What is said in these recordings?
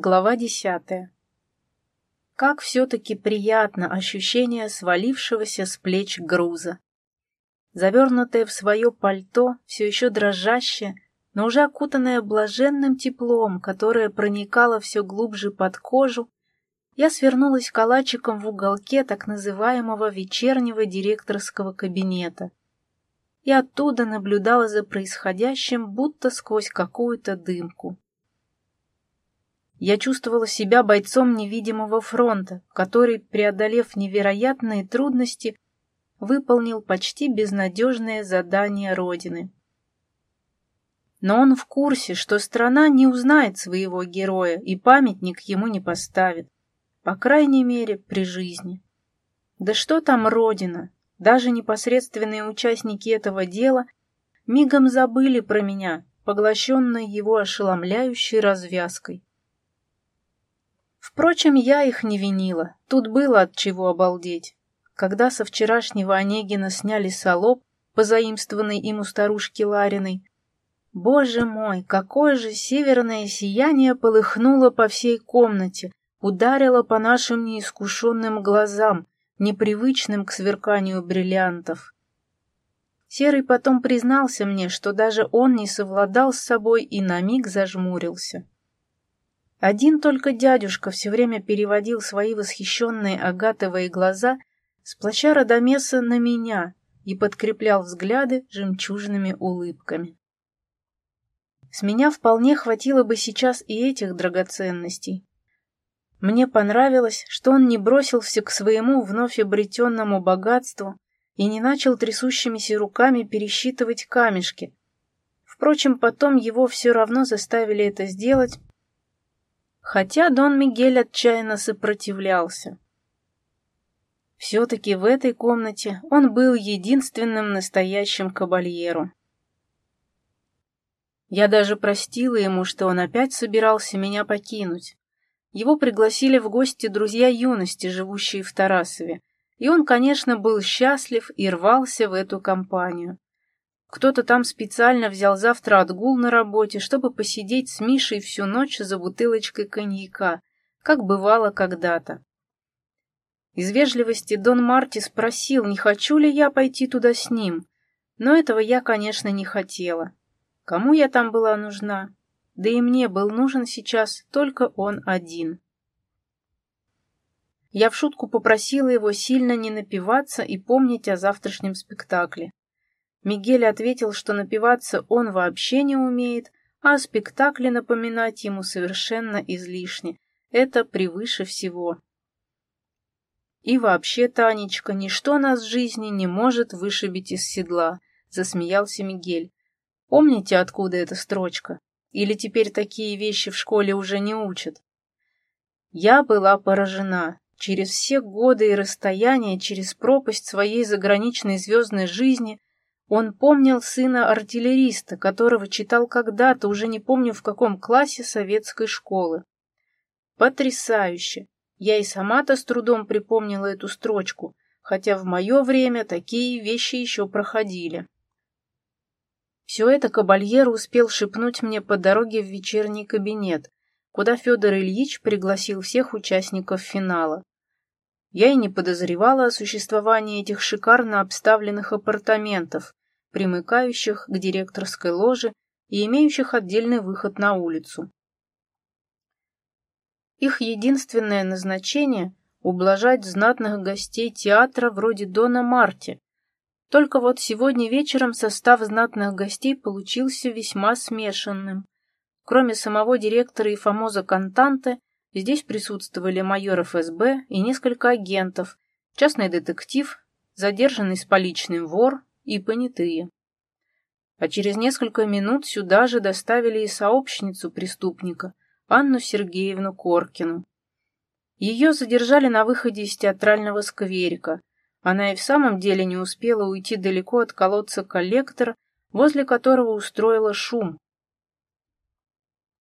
Глава десятая. Как все-таки приятно ощущение свалившегося с плеч груза. Завернутое в свое пальто, все еще дрожащее, но уже окутанное блаженным теплом, которое проникало все глубже под кожу, я свернулась калачиком в уголке так называемого вечернего директорского кабинета и оттуда наблюдала за происходящим, будто сквозь какую-то дымку. Я чувствовала себя бойцом невидимого фронта, который, преодолев невероятные трудности, выполнил почти безнадежное задание Родины. Но он в курсе, что страна не узнает своего героя и памятник ему не поставит, по крайней мере, при жизни. Да что там Родина? Даже непосредственные участники этого дела мигом забыли про меня, поглощенные его ошеломляющей развязкой. Впрочем, я их не винила. Тут было от чего обалдеть. Когда со вчерашнего Онегина сняли солоб, позаимствованный им у старушки Лариной, Боже мой, какое же северное сияние полыхнуло по всей комнате, ударило по нашим неискушенным глазам, непривычным к сверканию бриллиантов. Серый потом признался мне, что даже он не совладал с собой и на миг зажмурился. Один только дядюшка все время переводил свои восхищенные агатовые глаза с плаща Радамеса на меня и подкреплял взгляды жемчужными улыбками. С меня вполне хватило бы сейчас и этих драгоценностей. Мне понравилось, что он не бросился к своему вновь обретенному богатству и не начал трясущимися руками пересчитывать камешки. Впрочем, потом его все равно заставили это сделать, хотя Дон Мигель отчаянно сопротивлялся. Все-таки в этой комнате он был единственным настоящим кабальеру. Я даже простила ему, что он опять собирался меня покинуть. Его пригласили в гости друзья юности, живущие в Тарасове, и он, конечно, был счастлив и рвался в эту компанию. Кто-то там специально взял завтра отгул на работе, чтобы посидеть с Мишей всю ночь за бутылочкой коньяка, как бывало когда-то. Из вежливости Дон Марти спросил, не хочу ли я пойти туда с ним, но этого я, конечно, не хотела. Кому я там была нужна? Да и мне был нужен сейчас только он один. Я в шутку попросила его сильно не напиваться и помнить о завтрашнем спектакле. Мигель ответил, что напиваться он вообще не умеет, а о спектакле напоминать ему совершенно излишне. Это превыше всего. И вообще, Танечка, ничто нас в жизни не может вышибить из седла, засмеялся Мигель. Помните, откуда эта строчка? Или теперь такие вещи в школе уже не учат? Я была поражена. Через все годы и расстояния, через пропасть своей заграничной звездной жизни он помнил сына артиллериста, которого читал когда-то, уже не помню в каком классе советской школы. Потрясающе! Я и сама-то с трудом припомнила эту строчку, хотя в мое время такие вещи еще проходили. Все это Кабальер успел шепнуть мне по дороге в вечерний кабинет, куда Федор Ильич пригласил всех участников финала. Я и не подозревала о существовании этих шикарно обставленных апартаментов, примыкающих к директорской ложе и имеющих отдельный выход на улицу. Их единственное назначение – ублажать знатных гостей театра вроде Дона Марти. Только вот сегодня вечером состав знатных гостей получился весьма смешанным. Кроме самого директора и фамоза Кантанте, здесь присутствовали майор ФСБ и несколько агентов, частный детектив, задержанный с поличным вор, и понятые. А через несколько минут сюда же доставили и сообщницу преступника, Анну Сергеевну Коркину. Ее задержали на выходе из театрального скверика. Она и в самом деле не успела уйти далеко от колодца коллектора, возле которого устроила шум.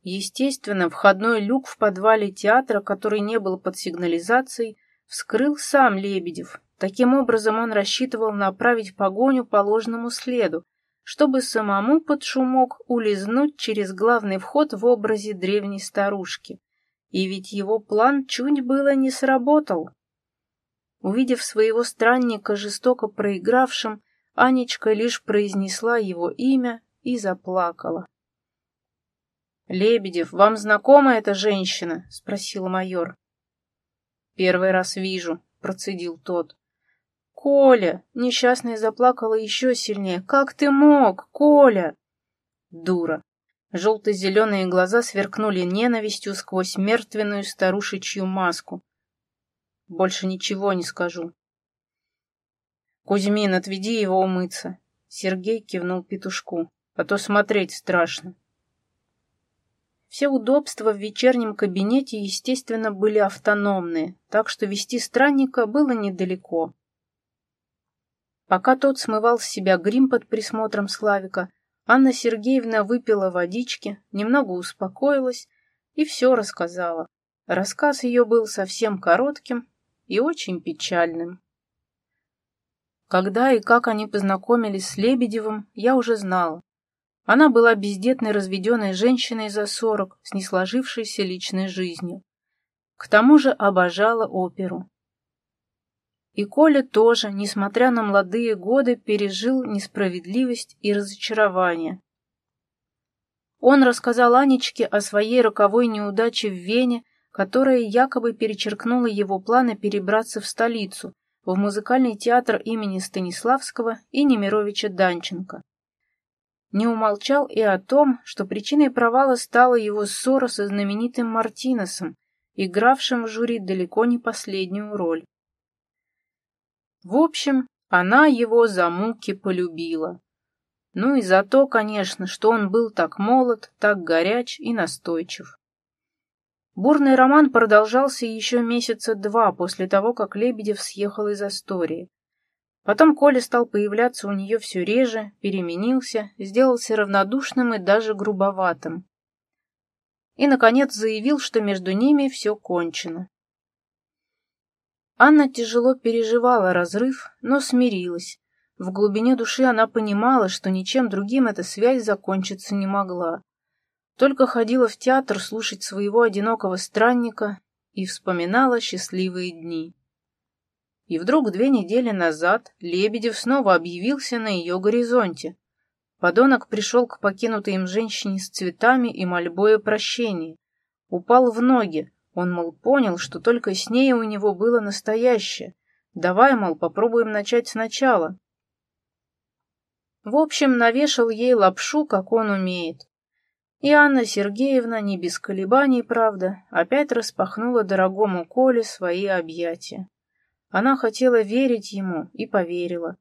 Естественно, входной люк в подвале театра, который не был под сигнализацией, вскрыл сам Лебедев, Таким образом он рассчитывал направить погоню по ложному следу, чтобы самому под шумок улизнуть через главный вход в образе древней старушки. И ведь его план чуть было не сработал. Увидев своего странника жестоко проигравшим, Анечка лишь произнесла его имя и заплакала. «Лебедев, вам знакома эта женщина?» — спросил майор. «Первый раз вижу», — процедил тот. «Коля!» — несчастная заплакала еще сильнее. «Как ты мог, Коля?» «Дура!» Желто-зеленые глаза сверкнули ненавистью сквозь мертвенную старушечью маску. «Больше ничего не скажу». «Кузьмин, отведи его умыться!» Сергей кивнул петушку. «А то смотреть страшно». Все удобства в вечернем кабинете, естественно, были автономные, так что вести странника было недалеко. Пока тот смывал с себя грим под присмотром Славика, Анна Сергеевна выпила водички, немного успокоилась и все рассказала. Рассказ ее был совсем коротким и очень печальным. Когда и как они познакомились с Лебедевым, я уже знала. Она была бездетной разведенной женщиной за сорок, с несложившейся личной жизнью. К тому же обожала оперу. И Коля тоже, несмотря на молодые годы, пережил несправедливость и разочарование. Он рассказал Анечке о своей роковой неудаче в Вене, которая якобы перечеркнула его планы перебраться в столицу, в музыкальный театр имени Станиславского и Немировича Данченко. Не умолчал и о том, что причиной провала стала его ссора со знаменитым Мартинесом, игравшим в жюри далеко не последнюю роль. В общем, она его за муки полюбила. Ну и за то, конечно, что он был так молод, так горяч и настойчив. Бурный роман продолжался еще месяца два после того, как Лебедев съехал из Астории. Потом Коля стал появляться у нее все реже, переменился, сделался равнодушным и даже грубоватым. И, наконец, заявил, что между ними все кончено. Анна тяжело переживала разрыв, но смирилась. В глубине души она понимала, что ничем другим эта связь закончиться не могла. Только ходила в театр слушать своего одинокого странника и вспоминала счастливые дни. И вдруг две недели назад Лебедев снова объявился на ее горизонте. Подонок пришел к покинутой им женщине с цветами и мольбой о прощении. Упал в ноги. Он, мол, понял, что только с ней у него было настоящее. Давай, мол, попробуем начать сначала. В общем, навешал ей лапшу, как он умеет. И Анна Сергеевна, не без колебаний, правда, опять распахнула дорогому Коле свои объятия. Она хотела верить ему и поверила.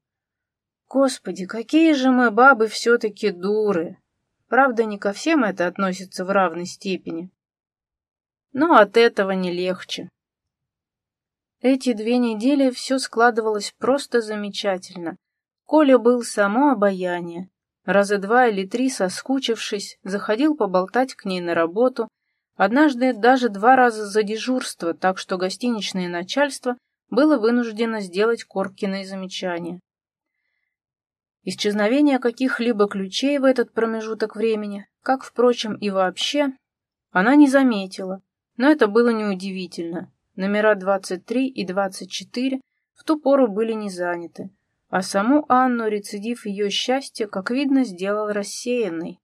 Господи, какие же мы, бабы, все-таки дуры! Правда, не ко всем это относится в равной степени. Но от этого не легче. Эти две недели все складывалось просто замечательно. Коля был само обаяние. Раза два или три, соскучившись, заходил поболтать к ней на работу, однажды даже два раза за дежурство, так что гостиничное начальство было вынуждено сделать Коркиной замечание. Исчезновение каких-либо ключей в этот промежуток времени, как, впрочем, и вообще, она не заметила, но это было неудивительно. Номера 23 и 24 в ту пору были не заняты, а саму Анну рецидив ее счастья, как видно, сделал рассеянной.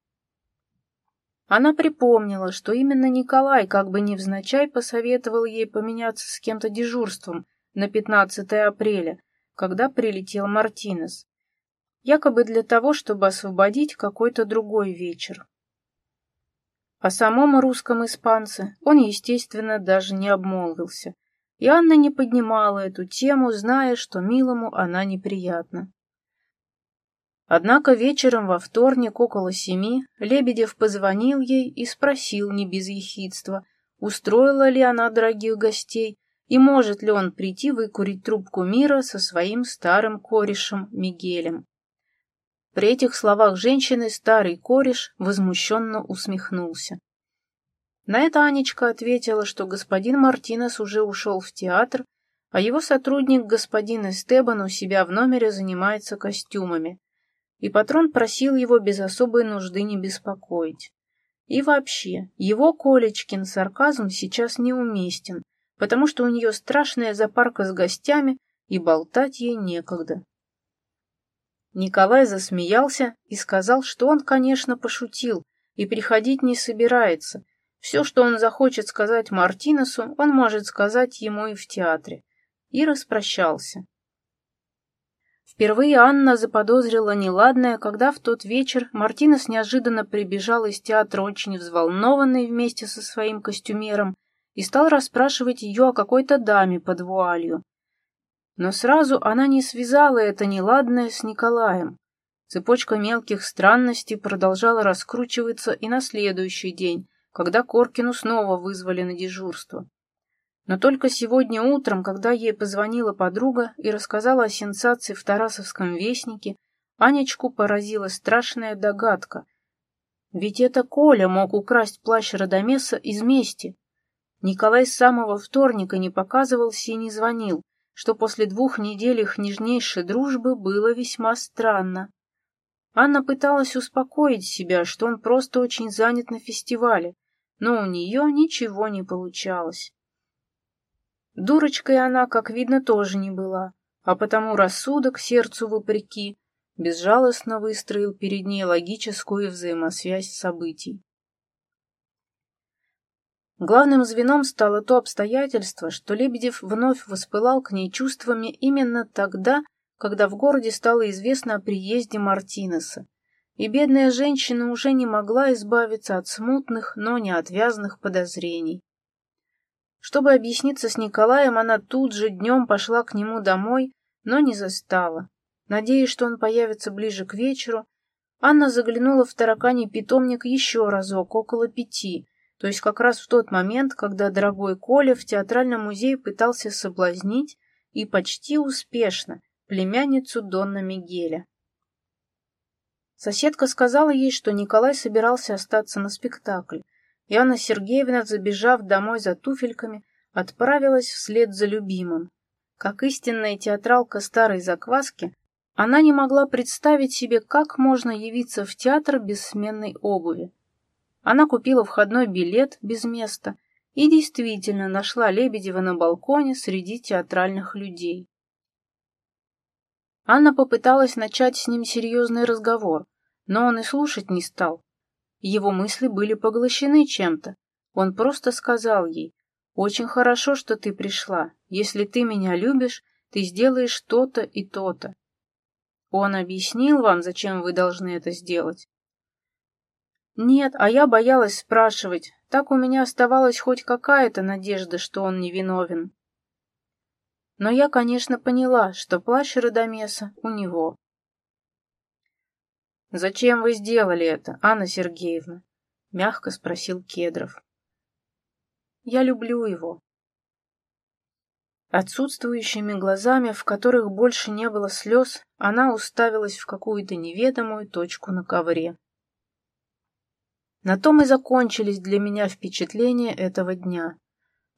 Она припомнила, что именно Николай как бы невзначай посоветовал ей поменяться с кем-то дежурством, на 15 апреля, когда прилетел Мартинес, якобы для того, чтобы освободить какой-то другой вечер. О самом русском испанце он, естественно, даже не обмолвился, и Анна не поднимала эту тему, зная, что милому она неприятна. Однако вечером во вторник около семи Лебедев позвонил ей и спросил не без ехидства, устроила ли она дорогих гостей и может ли он прийти выкурить трубку мира со своим старым корешем Мигелем. При этих словах женщины старый кореш возмущенно усмехнулся. На это Анечка ответила, что господин Мартинес уже ушел в театр, а его сотрудник господин Эстебан у себя в номере занимается костюмами, и патрон просил его без особой нужды не беспокоить. И вообще, его Колечкин сарказм сейчас неуместен, потому что у нее страшная запарка с гостями, и болтать ей некогда. Николай засмеялся и сказал, что он, конечно, пошутил и приходить не собирается. Все, что он захочет сказать Мартинесу, он может сказать ему и в театре. И распрощался. Впервые Анна заподозрила неладное, когда в тот вечер Мартинес неожиданно прибежал из театра очень взволнованный вместе со своим костюмером и стал расспрашивать ее о какой-то даме под вуалью. Но сразу она не связала это неладное с Николаем. Цепочка мелких странностей продолжала раскручиваться и на следующий день, когда Коркину снова вызвали на дежурство. Но только сегодня утром, когда ей позвонила подруга и рассказала о сенсации в Тарасовском вестнике, Анечку поразила страшная догадка. Ведь это Коля мог украсть плащ Радомеса из мести. Николай с самого вторника не показывался и не звонил, что после двух недель их нежнейшей дружбы было весьма странно. Анна пыталась успокоить себя, что он просто очень занят на фестивале, но у нее ничего не получалось. Дурочкой она, как видно, тоже не была, а потому рассудок, сердцу вопреки, безжалостно выстроил перед ней логическую взаимосвязь событий. Главным звеном стало то обстоятельство, что Лебедев вновь воспылал к ней чувствами именно тогда, когда в городе стало известно о приезде Мартинеса, и бедная женщина уже не могла избавиться от смутных, но неотвязных подозрений. Чтобы объясниться с Николаем, она тут же днем пошла к нему домой, но не застала. Надеясь, что он появится ближе к вечеру, Анна заглянула в тараканий питомник еще разок, около пяти, то есть как раз в тот момент, когда дорогой Коля в театральном музее пытался соблазнить, и почти успешно, племянницу Донна Мигеля. Соседка сказала ей, что Николай собирался остаться на спектакль, и Анна Сергеевна, забежав домой за туфельками, отправилась вслед за любимым. Как истинная театралка старой закваски, она не могла представить себе, как можно явиться в театр без сменной обуви. Она купила входной билет без места и действительно нашла Лебедева на балконе среди театральных людей. Анна попыталась начать с ним серьезный разговор, но он и слушать не стал. Его мысли были поглощены чем-то. Он просто сказал ей, «Очень хорошо, что ты пришла. Если ты меня любишь, ты сделаешь то-то и то-то». Он объяснил вам, зачем вы должны это сделать? Нет, а я боялась спрашивать. Так у меня оставалась хоть какая-то надежда, что он невиновен. Но я, конечно, поняла, что плащ Радомеса у него. «Зачем вы сделали это, Анна Сергеевна?» — мягко спросил Кедров. «Я люблю его». Отсутствующими глазами, в которых больше не было слез, она уставилась в какую-то неведомую точку на ковре. На том и закончились для меня впечатления этого дня.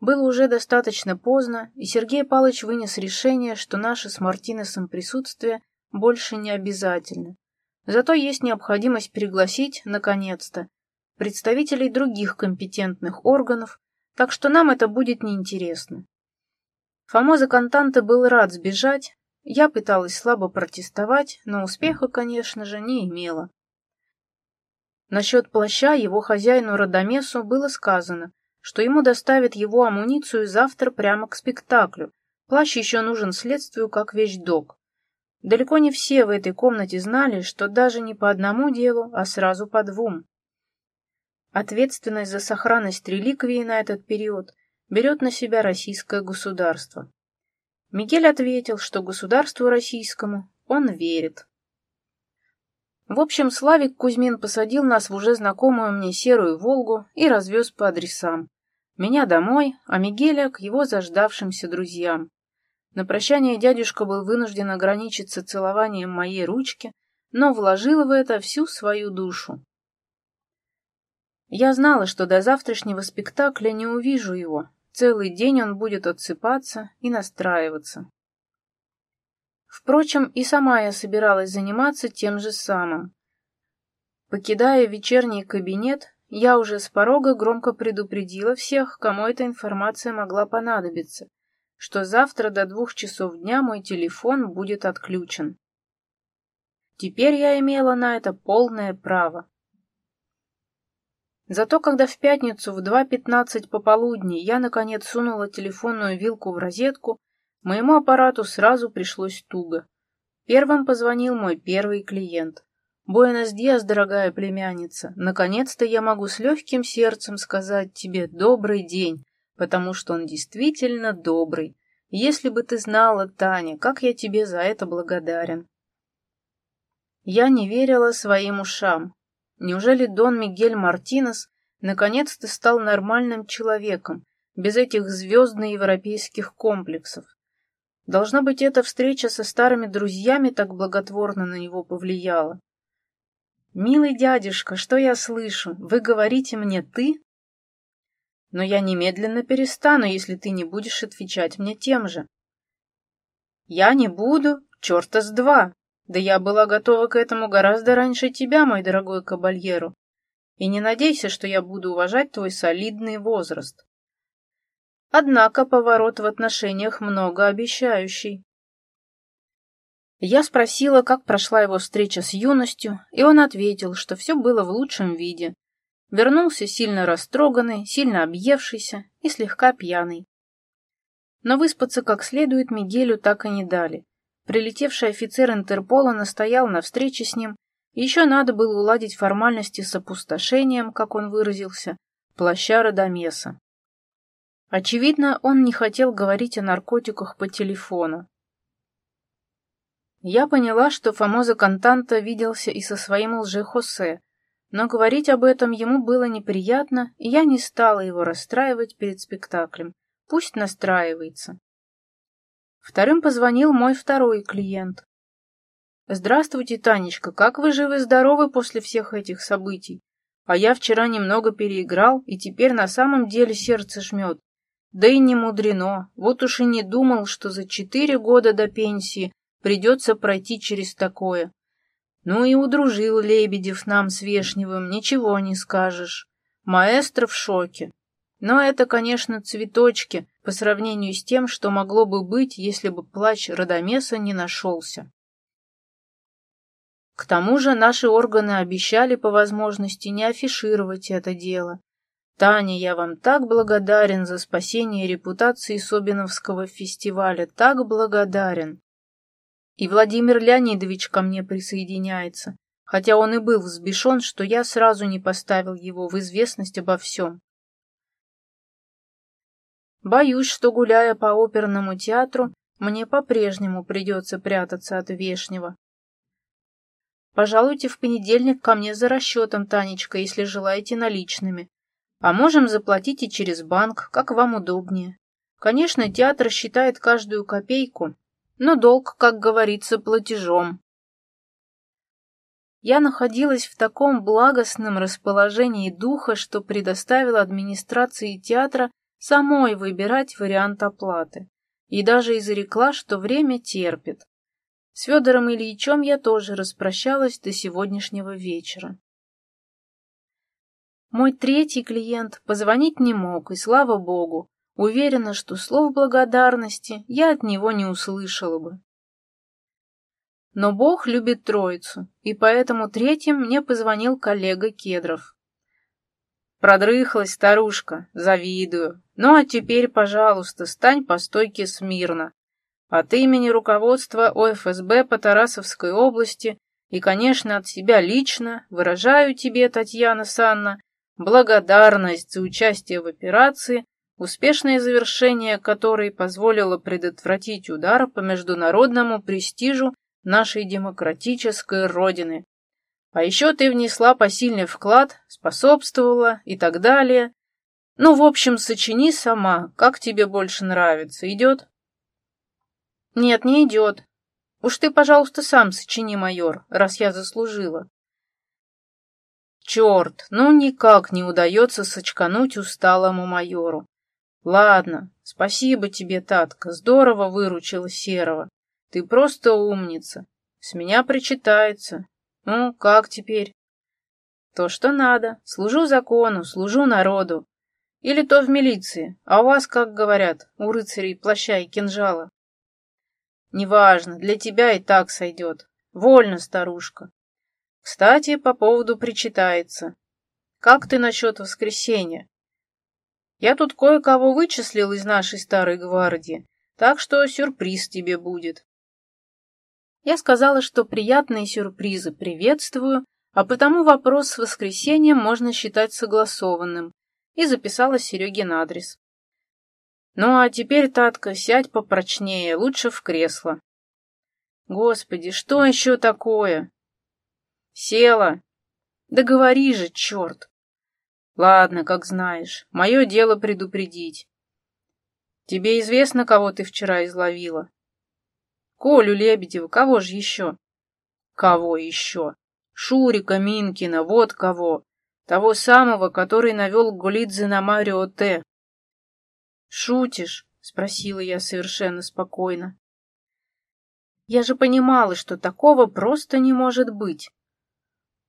Было уже достаточно поздно, и Сергей Палыч вынес решение, что наше с Мартинесом присутствие больше не обязательно. Зато есть необходимость пригласить, наконец-то, представителей других компетентных органов, так что нам это будет неинтересно. Фомоза Контанте был рад сбежать, я пыталась слабо протестовать, но успеха, конечно же, не имела. Насчет плаща его хозяину Радомесу было сказано, что ему доставят его амуницию завтра прямо к спектаклю. Плащ еще нужен следствию как вещдок. Далеко не все в этой комнате знали, что даже не по одному делу, а сразу по двум. Ответственность за сохранность реликвии на этот период берет на себя российское государство. Мигель ответил, что государству российскому он верит. В общем, Славик Кузьмин посадил нас в уже знакомую мне серую «Волгу» и развез по адресам. Меня домой, а Мигеля к его заждавшимся друзьям. На прощание дядюшка был вынужден ограничиться целованием моей ручки, но вложил в это всю свою душу. Я знала, что до завтрашнего спектакля не увижу его. Целый день он будет отсыпаться и настраиваться. Впрочем, и сама я собиралась заниматься тем же самым. Покидая вечерний кабинет, я уже с порога громко предупредила всех, кому эта информация могла понадобиться, что завтра до двух часов дня мой телефон будет отключен. Теперь я имела на это полное право. Зато когда в пятницу в 2.15 пополудни я, наконец, сунула телефонную вилку в розетку, моему аппарату сразу пришлось туго. Первым позвонил мой первый клиент. «Буэнос-диас, дорогая племянница, наконец-то я могу с легким сердцем сказать тебе добрый день, потому что он действительно добрый. Если бы ты знала, Таня, как я тебе за это благодарен». Я не верила своим ушам. Неужели Дон Мигель Мартинес наконец-то стал нормальным человеком, без этих звездно-европейских комплексов? Должно быть, эта встреча со старыми друзьями так благотворно на него повлияла. «Милый дядюшка, что я слышу? Вы говорите мне «ты»?» «Но я немедленно перестану, если ты не будешь отвечать мне тем же». «Я не буду? Черта с два!» Да я была готова к этому гораздо раньше тебя, мой дорогой кабальеру. И не надейся, что я буду уважать твой солидный возраст. Однако поворот в отношениях многообещающий. Я спросила, как прошла его встреча с юностью, и он ответил, что все было в лучшем виде. Вернулся сильно растроганный, сильно объевшийся и слегка пьяный. Но выспаться как следует Мигелю так и не дали. Прилетевший офицер Интерпола настоял на встрече с ним, еще надо было уладить формальности с опустошением, как он выразился, плаща Радамеса. Очевидно, он не хотел говорить о наркотиках по телефону. Я поняла, что Фомоза Кантанта виделся и со своим лже-Хосе, но говорить об этом ему было неприятно, и я не стала его расстраивать перед спектаклем. Пусть настраивается. Вторым позвонил мой второй клиент. «Здравствуйте, Танечка, как вы живы-здоровы после всех этих событий? А я вчера немного переиграл, и теперь на самом деле сердце жмет. Да и не мудрено, вот уж и не думал, что за четыре года до пенсии придется пройти через такое. Ну и удружил Лебедев нам с Вешневым, ничего не скажешь. Маэстро в шоке. Но это, конечно, цветочки по сравнению с тем, что могло бы быть, если бы плач Радомеса не нашелся. К тому же наши органы обещали по возможности не афишировать это дело. Таня, я вам так благодарен за спасение репутации Собиновского фестиваля, так благодарен. И Владимир Леонидович ко мне присоединяется, хотя он и был взбешен, что я сразу не поставил его в известность обо всем. Боюсь, что, гуляя по оперному театру, мне по-прежнему придется прятаться от Вешнего. Пожалуйте в понедельник ко мне за расчетом, Танечка, если желаете наличными. А можем заплатить и через банк, как вам удобнее. Конечно, театр считает каждую копейку, но долг, как говорится, платежом. Я находилась в таком благостном расположении духа, что предоставила администрации театра самой выбирать вариант оплаты. И даже изрекла, что время терпит. С Федором Ильичем я тоже распрощалась до сегодняшнего вечера. Мой третий клиент позвонить не мог, и слава богу, уверена, что слов благодарности я от него не услышала бы. Но Бог любит троицу, и поэтому третьим мне позвонил коллега Кедров. Продрыхлась старушка, завидую. Ну а теперь, пожалуйста, стань по стойке смирно. От имени руководства ОФСБ по Тарасовской области и, конечно, от себя лично выражаю тебе, Татьяна Санна, благодарность за участие в операции, успешное завершение которой позволило предотвратить удар по международному престижу нашей демократической Родины. А еще ты внесла посильный вклад, способствовала и так далее. Ну, в общем, сочини сама, как тебе больше нравится. Идет? Нет, не идет. Уж ты, пожалуйста, сам сочини, майор, раз я заслужила. Черт, ну никак не удается сочкануть усталому майору. Ладно, спасибо тебе, Татка, здорово выручила Серого. Ты просто умница. С меня причитается. Ну, как теперь? То, что надо. Служу закону, служу народу. Или то в милиции. А у вас, как говорят, у рыцарей плаща и кинжала. Неважно, для тебя и так сойдет. Вольно, старушка. Кстати, по поводу причитается. Как ты насчет воскресенья? Я тут кое-кого вычислил из нашей старой гвардии, так что сюрприз тебе будет. Я сказала, что приятные сюрпризы приветствую, а потому вопрос с воскресеньем можно считать согласованным, и записала Серегин адрес. Ну а теперь, Татка, сядь попрочнее, лучше в кресло. Господи, что еще такое? Села. Да говори же, черт. Ладно, как знаешь. Мое дело предупредить. Тебе известно, кого ты вчера изловила? Колю Лебедева, кого же еще? Кого еще? Шурика Минкина, вот кого. Того самого, который навел Гулидзе на Марио Т. Шутишь? Спросила я совершенно спокойно. Я же понимала, что такого просто не может быть.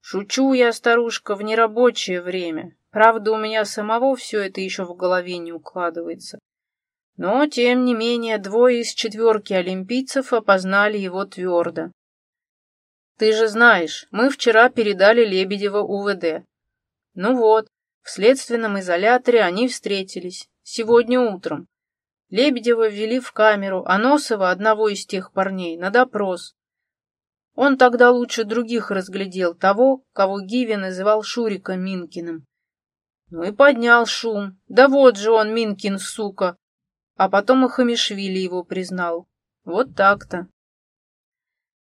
Шучу я, старушка, в нерабочее время. Правда, у меня самого все это еще в голове не укладывается. Но, тем не менее, двое из четверки олимпийцев опознали его твердо. Ты же знаешь, мы вчера передали Лебедева УВД. Ну вот, в следственном изоляторе они встретились, сегодня утром. Лебедева ввели в камеру, а Носова, одного из тех парней, на допрос. Он тогда лучше других разглядел того, кого Гиви называл Шурика Минкиным. Ну и поднял шум. Да вот же он, Минкин, сука. А потом и Хамишвили его признал. Вот так-то.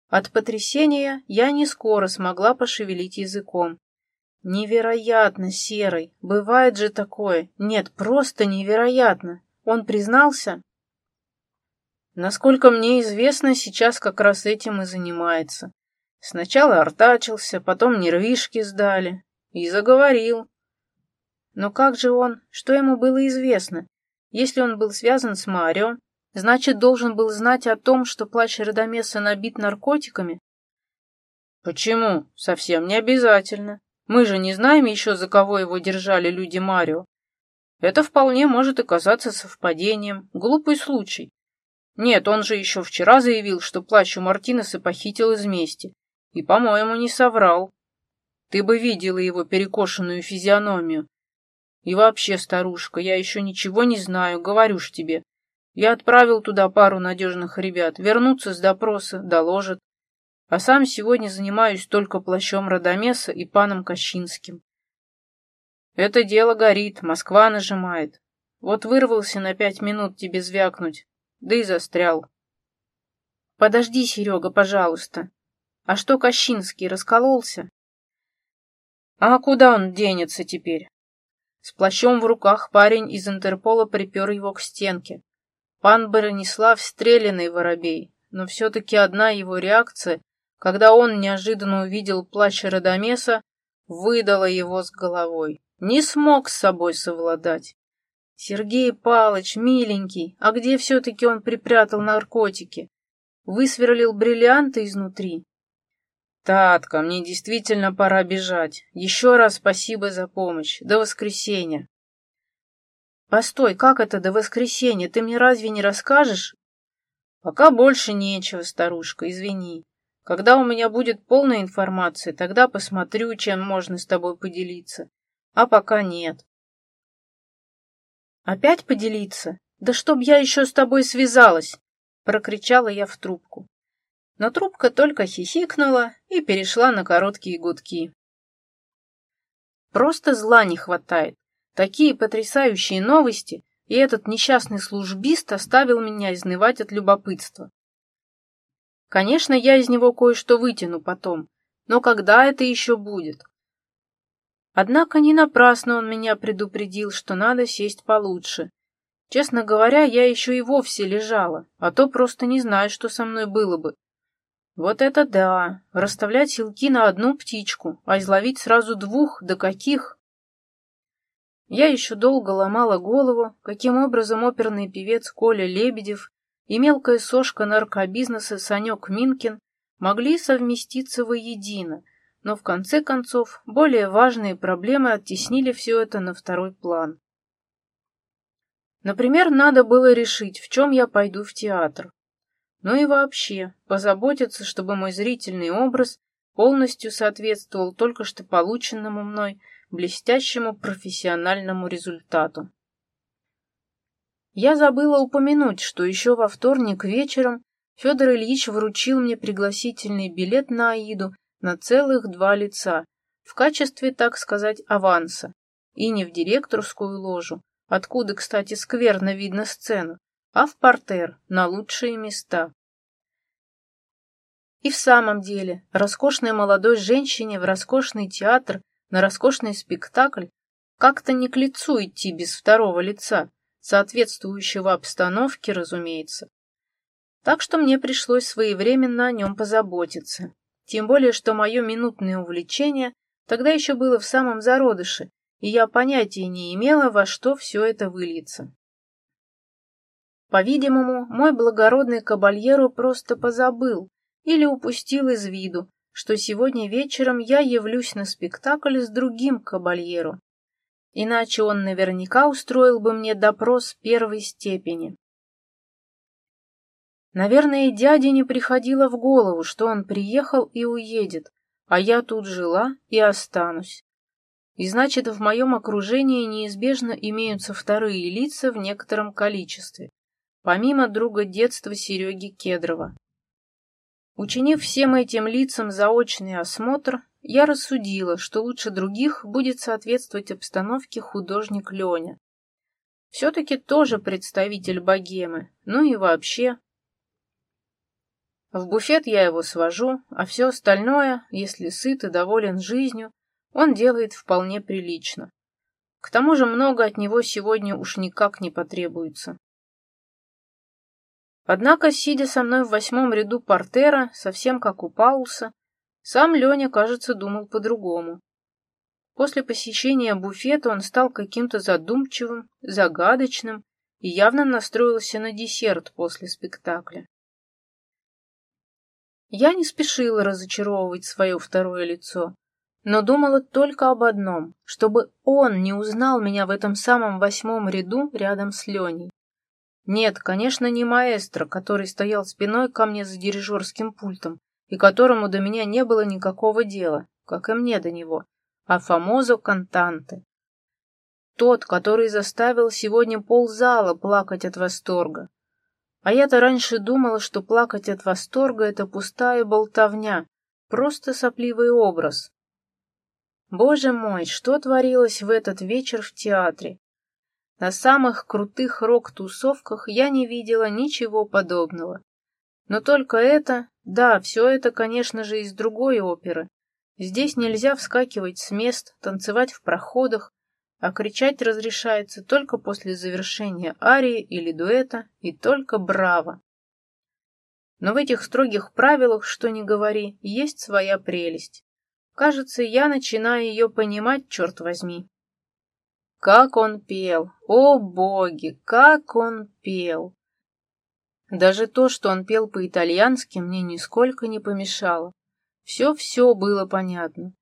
От потрясения я не скоро смогла пошевелить языком. Невероятно, Серый. Бывает же такое. Нет, просто невероятно. Он признался? Насколько мне известно, сейчас как раз этим и занимается. Сначала артачился, потом нервишки сдали. И заговорил. Но как же он? Что ему было известно? Если он был связан с Марио, значит, должен был знать о том, что плащ Радамеса набит наркотиками? Почему? Совсем не обязательно. Мы же не знаем еще, за кого его держали люди Марио. Это вполне может оказаться совпадением. Глупый случай. Нет, он же еще вчера заявил, что плащ у Мартинеса похитил из мести. И, по-моему, не соврал. Ты бы видела его перекошенную физиономию. И вообще, старушка, я еще ничего не знаю, говорю ж тебе. Я отправил туда пару надежных ребят, вернутся с допроса, доложат. А сам сегодня занимаюсь только плащом Радомеса и паном Кощинским. Это дело горит, Москва нажимает. Вот вырвался на пять минут тебе звякнуть, да и застрял. Подожди, Серега, пожалуйста. А что Кощинский, раскололся? А куда он денется теперь? С плащом в руках парень из Интерпола припер его к стенке. Пан Бронислав стрелянный воробей, но все-таки одна его реакция, когда он неожиданно увидел плащ Радомеса, выдала его с головой. Не смог с собой совладать. Сергей Палыч, миленький, а где все-таки он припрятал наркотики? Высверлил бриллианты изнутри? «Татка, мне действительно пора бежать. Еще раз спасибо за помощь. До воскресенья». «Постой, как это до воскресенья? Ты мне разве не расскажешь?» «Пока больше нечего, старушка, извини. Когда у меня будет полная информация, тогда посмотрю, чем можно с тобой поделиться. А пока нет». «Опять поделиться? Да чтоб я еще с тобой связалась!» — прокричала я в трубку но трубка только хихикнула и перешла на короткие гудки. Просто зла не хватает. Такие потрясающие новости, и этот несчастный службист оставил меня изнывать от любопытства. Конечно, я из него кое-что вытяну потом, но когда это еще будет? Однако не напрасно он меня предупредил, что надо сесть получше. Честно говоря, я еще и вовсе лежала, а то просто не знаю, что со мной было бы, вот это да! Расставлять силки на одну птичку, а изловить сразу двух, да каких! Я еще долго ломала голову, каким образом оперный певец Коля Лебедев и мелкая сошка наркобизнеса Санек Минкин могли совместиться воедино, но в конце концов более важные проблемы оттеснили все это на второй план. Например, надо было решить, в чем я пойду в театр. Ну и вообще, позаботиться, чтобы мой зрительный образ полностью соответствовал только что полученному мной блестящему профессиональному результату. Я забыла упомянуть, что еще во вторник вечером Федор Ильич вручил мне пригласительный билет на Аиду на целых два лица, в качестве, так сказать, аванса, и не в директорскую ложу, откуда, кстати, скверно видно сцену, а в портер, на лучшие места. И в самом деле, роскошной молодой женщине в роскошный театр, на роскошный спектакль как-то не к лицу идти без второго лица, соответствующего обстановке, разумеется. Так что мне пришлось своевременно о нем позаботиться. Тем более, что мое минутное увлечение тогда еще было в самом зародыше, и я понятия не имела, во что все это выльется. По-видимому, мой благородный кабальеру просто позабыл или упустил из виду, что сегодня вечером я явлюсь на спектакль с другим кабальеру, иначе он наверняка устроил бы мне допрос первой степени. Наверное, дяде не приходило в голову, что он приехал и уедет, а я тут жила и останусь. И значит, в моем окружении неизбежно имеются вторые лица в некотором количестве, помимо друга детства Сереги Кедрова. Учинив всем этим лицам заочный осмотр, я рассудила, что лучше других будет соответствовать обстановке художник Леня. Все-таки тоже представитель богемы, ну и вообще. В буфет я его свожу, а все остальное, если сыт и доволен жизнью, он делает вполне прилично. К тому же много от него сегодня уж никак не потребуется. Однако, сидя со мной в восьмом ряду портера, совсем как у Пауса, сам Леня, кажется, думал по-другому. После посещения буфета он стал каким-то задумчивым, загадочным и явно настроился на десерт после спектакля. Я не спешила разочаровывать свое второе лицо, но думала только об одном, чтобы он не узнал меня в этом самом восьмом ряду рядом с Леней. Нет, конечно, не маэстро, который стоял спиной ко мне за дирижерским пультом, и которому до меня не было никакого дела, как и мне до него, а Фомозо Кантанте. Тот, который заставил сегодня ползала плакать от восторга. А я-то раньше думала, что плакать от восторга — это пустая болтовня, просто сопливый образ. Боже мой, что творилось в этот вечер в театре? На самых крутых рок-тусовках я не видела ничего подобного. Но только это, да, все это, конечно же, из другой оперы. Здесь нельзя вскакивать с мест, танцевать в проходах, а кричать разрешается только после завершения арии или дуэта, и только браво. Но в этих строгих правилах, что ни говори, есть своя прелесть. Кажется, я начинаю ее понимать, черт возьми. Как он пел! О, боги, как он пел! Даже то, что он пел по-итальянски, мне нисколько не помешало. Все-все было понятно.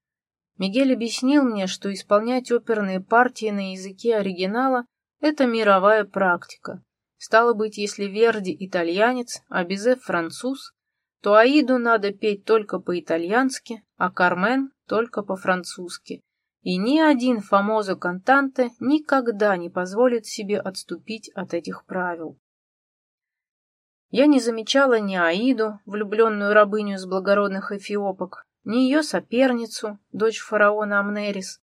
Мигель объяснил мне, что исполнять оперные партии на языке оригинала — это мировая практика. Стало быть, если Верди итальянец, а Безе француз, то Аиду надо петь только по-итальянски, а Кармен только по-французски. И ни один фамозо кантанте никогда не позволит себе отступить от этих правил. Я не замечала ни Аиду, влюбленную рабыню с благородных эфиопок, ни ее соперницу, дочь фараона Амнерис,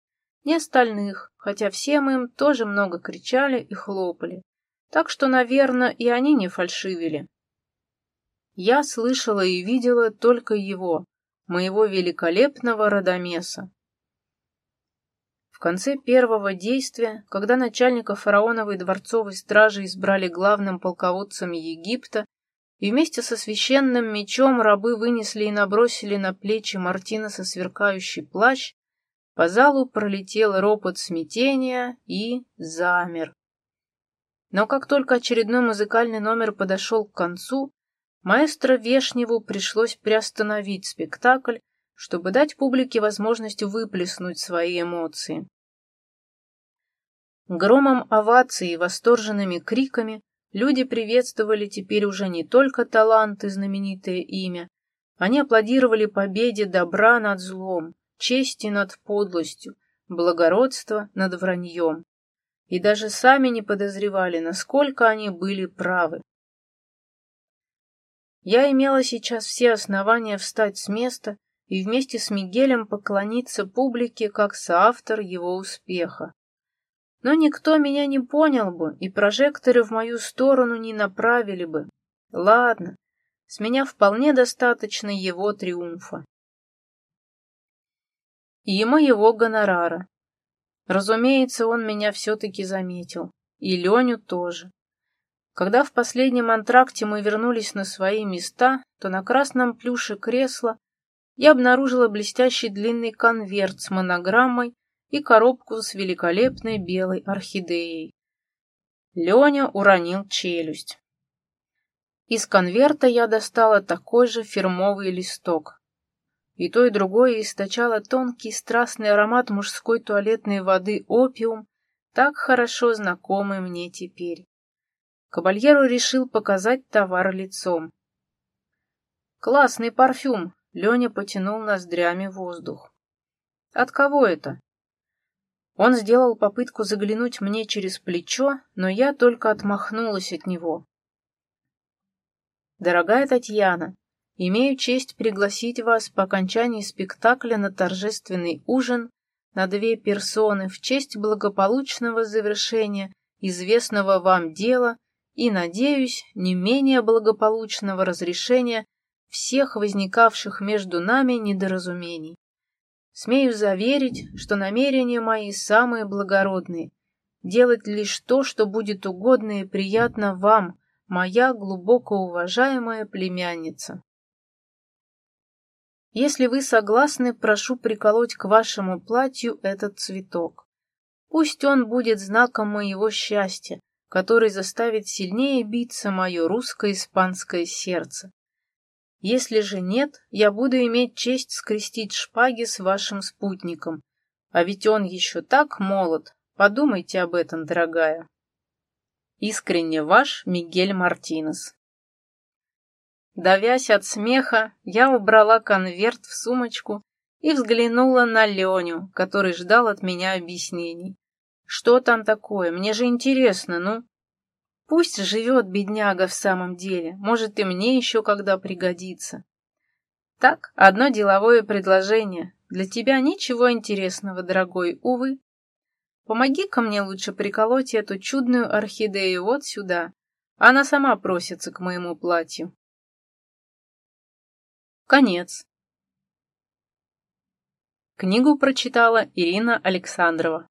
ни остальных, хотя всем им тоже много кричали и хлопали. Так что, наверное, и они не фальшивили. Я слышала и видела только его, моего великолепного Радамеса. В конце первого действия, когда начальника фараоновой дворцовой стражи избрали главным полководцем Египта, и вместе со священным мечом рабы вынесли и набросили на плечи Мартина со сверкающий плащ, по залу пролетел ропот смятения и замер. Но как только очередной музыкальный номер подошел к концу, маэстро Вешневу пришлось приостановить спектакль, чтобы дать публике возможность выплеснуть свои эмоции. Громом оваций и восторженными криками люди приветствовали теперь уже не только талант и знаменитое имя, они аплодировали победе добра над злом, чести над подлостью, благородства над враньем. И даже сами не подозревали, насколько они были правы. Я имела сейчас все основания встать с места и вместе с Мигелем поклониться публике как соавтор его успеха. Но никто меня не понял бы, и прожекторы в мою сторону не направили бы. Ладно, с меня вполне достаточно его триумфа. И моего гонорара. Разумеется, он меня все-таки заметил. И Леню тоже. Когда в последнем антракте мы вернулись на свои места, то на красном плюше кресла я обнаружила блестящий длинный конверт с монограммой и коробку с великолепной белой орхидеей. Леня уронил челюсть. Из конверта я достала такой же фирмовый листок. И то, и другое источало тонкий страстный аромат мужской туалетной воды опиум, так хорошо знакомый мне теперь. Кабальеру решил показать товар лицом. «Классный парфюм!» — Леня потянул ноздрями воздух. «От кого это?» Он сделал попытку заглянуть мне через плечо, но я только отмахнулась от него. Дорогая Татьяна, имею честь пригласить вас по окончании спектакля на торжественный ужин на две персоны в честь благополучного завершения известного вам дела и, надеюсь, не менее благополучного разрешения всех возникавших между нами недоразумений. Смею заверить, что намерения мои самые благородные — делать лишь то, что будет угодно и приятно вам, моя глубоко уважаемая племянница. Если вы согласны, прошу приколоть к вашему платью этот цветок. Пусть он будет знаком моего счастья, который заставит сильнее биться мое русско-испанское сердце. Если же нет, я буду иметь честь скрестить шпаги с вашим спутником. А ведь он еще так молод. Подумайте об этом, дорогая. Искренне ваш Мигель Мартинес. Давясь от смеха, я убрала конверт в сумочку и взглянула на Леню, который ждал от меня объяснений. Что там такое? Мне же интересно, ну. Пусть живет бедняга в самом деле, может и мне еще когда пригодится. Так, одно деловое предложение. Для тебя ничего интересного, дорогой, увы. Помоги-ка мне лучше приколоть эту чудную орхидею вот сюда. Она сама просится к моему платью. Конец. Книгу прочитала Ирина Александрова.